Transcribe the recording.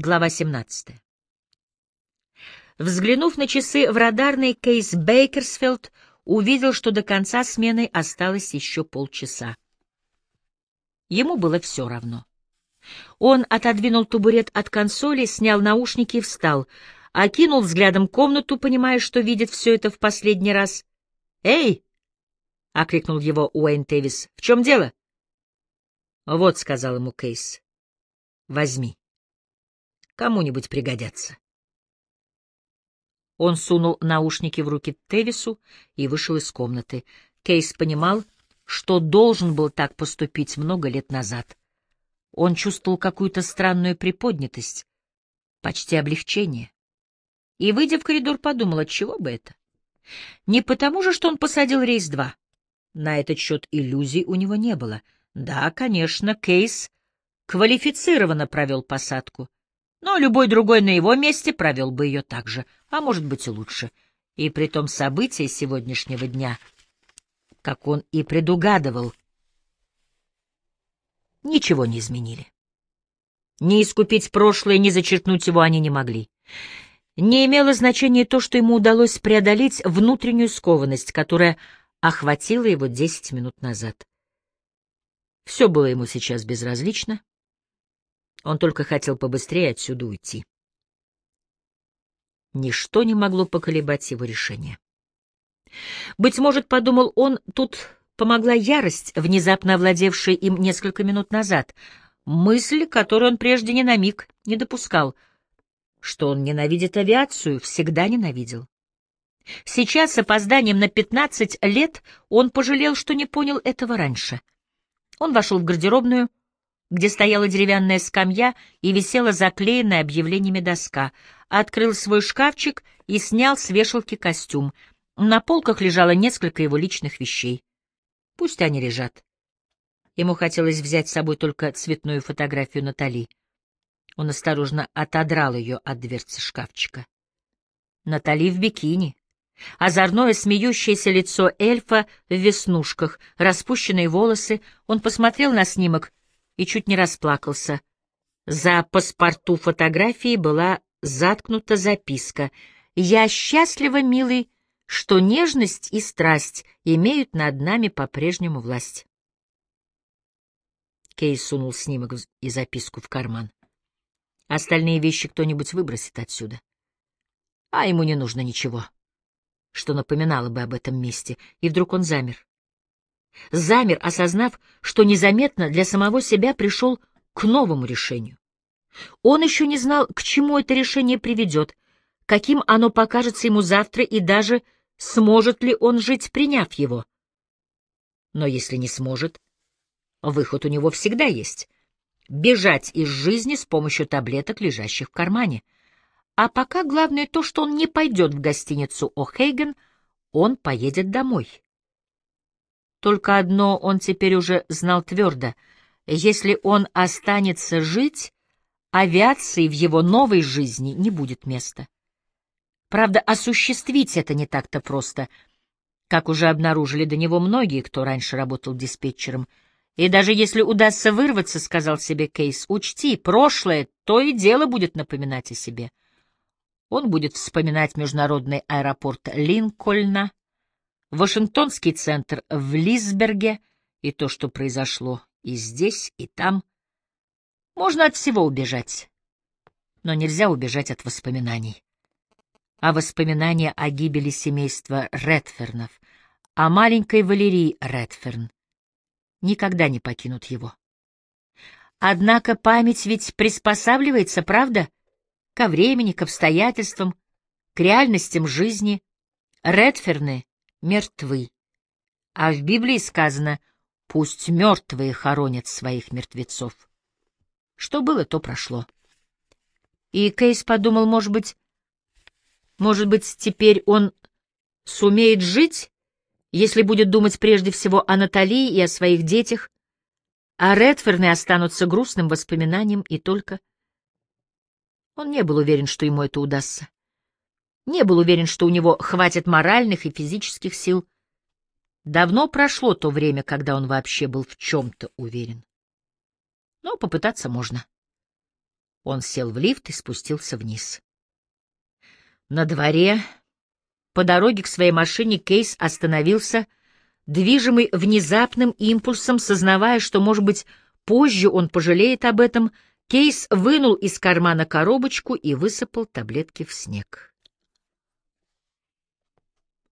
Глава 17. Взглянув на часы в радарный, Кейс Бейкерсфилд увидел, что до конца смены осталось еще полчаса. Ему было все равно. Он отодвинул табурет от консоли, снял наушники и встал, окинул взглядом комнату, понимая, что видит все это в последний раз. «Эй!» — окликнул его Уэйн Тевис. «В чем дело?» «Вот», — сказал ему Кейс, — «возьми». Кому-нибудь пригодятся. Он сунул наушники в руки Тевису и вышел из комнаты. Кейс понимал, что должен был так поступить много лет назад. Он чувствовал какую-то странную приподнятость, почти облегчение. И, выйдя в коридор, подумал, чего бы это? Не потому же, что он посадил рейс 2. На этот счет иллюзий у него не было. Да, конечно, Кейс квалифицированно провел посадку но любой другой на его месте провел бы ее так же, а может быть и лучше. И при том события сегодняшнего дня, как он и предугадывал, ничего не изменили. Ни искупить прошлое, ни зачеркнуть его они не могли. Не имело значения то, что ему удалось преодолеть внутреннюю скованность, которая охватила его десять минут назад. Все было ему сейчас безразлично, он только хотел побыстрее отсюда уйти. Ничто не могло поколебать его решение. Быть может, подумал он, тут помогла ярость, внезапно овладевшая им несколько минут назад, мысль, которую он прежде ни на миг не допускал, что он ненавидит авиацию, всегда ненавидел. Сейчас, с опозданием на пятнадцать лет, он пожалел, что не понял этого раньше. Он вошел в гардеробную, где стояла деревянная скамья и висела заклеенная объявлениями доска, открыл свой шкафчик и снял с вешалки костюм. На полках лежало несколько его личных вещей. Пусть они лежат. Ему хотелось взять с собой только цветную фотографию Натали. Он осторожно отодрал ее от дверцы шкафчика. Натали в бикини. Озорное смеющееся лицо эльфа в веснушках, распущенные волосы. Он посмотрел на снимок и чуть не расплакался. За паспорту фотографии была заткнута записка «Я счастлива, милый, что нежность и страсть имеют над нами по-прежнему власть». Кей сунул снимок и записку в карман. Остальные вещи кто-нибудь выбросит отсюда. А ему не нужно ничего, что напоминало бы об этом месте. И вдруг он замер замер, осознав, что незаметно для самого себя пришел к новому решению. Он еще не знал, к чему это решение приведет, каким оно покажется ему завтра и даже сможет ли он жить, приняв его. Но если не сможет, выход у него всегда есть — бежать из жизни с помощью таблеток, лежащих в кармане. А пока главное то, что он не пойдет в гостиницу О'Хейген, он поедет домой. Только одно он теперь уже знал твердо. Если он останется жить, авиации в его новой жизни не будет места. Правда, осуществить это не так-то просто, как уже обнаружили до него многие, кто раньше работал диспетчером. И даже если удастся вырваться, — сказал себе Кейс, — учти, прошлое то и дело будет напоминать о себе. Он будет вспоминать международный аэропорт Линкольна, Вашингтонский центр в Лисберге и то, что произошло и здесь, и там. Можно от всего убежать, но нельзя убежать от воспоминаний. А воспоминания о гибели семейства Редфернов, о маленькой Валерии Редферн, никогда не покинут его. Однако память ведь приспосабливается, правда? Ко времени, к обстоятельствам, к реальностям жизни. Редферны мертвы. А в Библии сказано «пусть мертвые хоронят своих мертвецов». Что было, то прошло. И Кейс подумал, может быть, может быть, теперь он сумеет жить, если будет думать прежде всего о Натали и о своих детях, а Редферны останутся грустным воспоминанием и только... Он не был уверен, что ему это удастся не был уверен, что у него хватит моральных и физических сил. Давно прошло то время, когда он вообще был в чем-то уверен. Но попытаться можно. Он сел в лифт и спустился вниз. На дворе, по дороге к своей машине, Кейс остановился, движимый внезапным импульсом, сознавая, что, может быть, позже он пожалеет об этом, Кейс вынул из кармана коробочку и высыпал таблетки в снег.